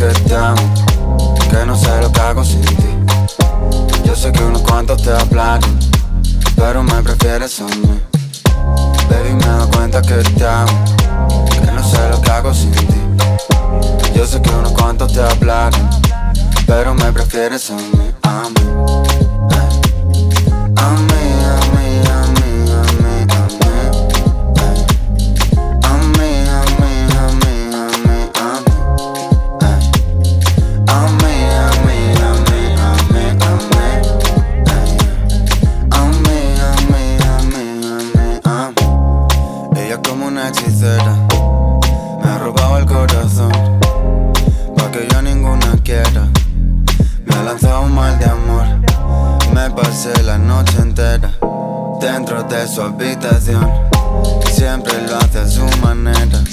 que te amo, que no sé lo que hago sin ti. Yo sé que unos cuantos te aplacan, pero me prefieres a mí. Baby, me doy cuenta que te amo, que no sé lo que hago sin ti. Yo sé que unos cuantos te aplacan, pero me prefieres a mí, a mí, eh, a mí. Me ha lanzado un mal de amor. Me pasé la noche entera dentro de su habitación. Siempre lo hace a su manera.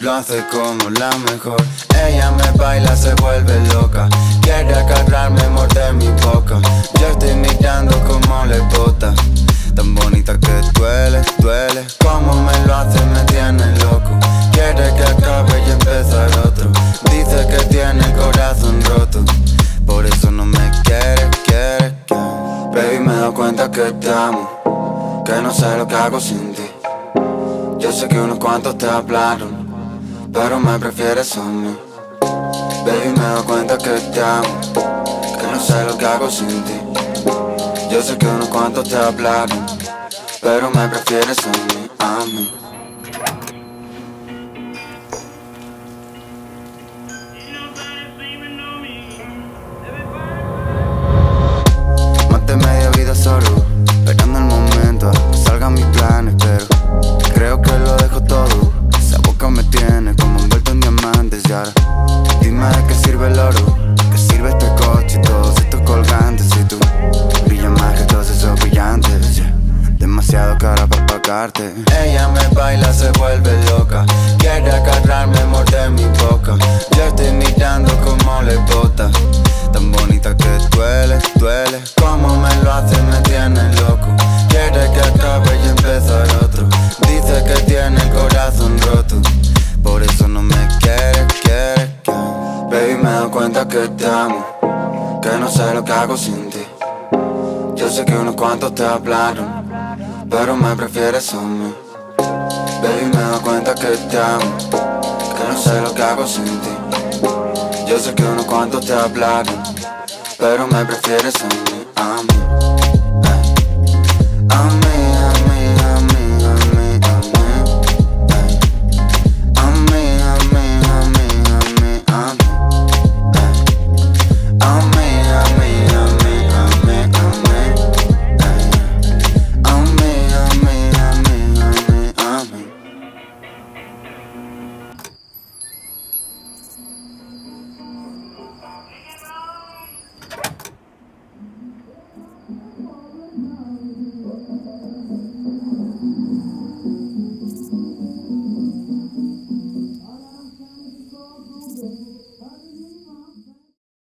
Lo hace como la mejor. Ella me baila, se vuelve loca. Quiere agarrarme, morder mi boca. Yo estoy mirando como Baby, me doy cuenta que te amo. Que no sé lo que hago sin ti. Yo sé que unos cuantos te hablaron. Pero me prefieres a mí. Baby, me doy cuenta que te amo. Que no sé lo que hago sin ti. Yo sé que unos cuantos te hablaron, pero me prefieres a mí, a mí. Ella me baila, se vuelve loca. Quiere agarrarme, morder mi boca. Yo estoy mirando como le bota. Tan bonita que duele, duele. Como me lo hace, me tiene loco. Quiere que acabe y empezar otro. Dice que tiene el corazón roto. Por eso no me quiere, quiere, quiere. Baby, me doy cuenta que te amo. Que no sé lo que hago sin ti. Yo sé que unos cuantos te hablaron, pero me prefieres a mí. Baby, me doy cuenta que te amo, que no sé lo que hago sin ti. Yo sé que unos cuantos te hablaron, pero me prefieres a mí, a mí.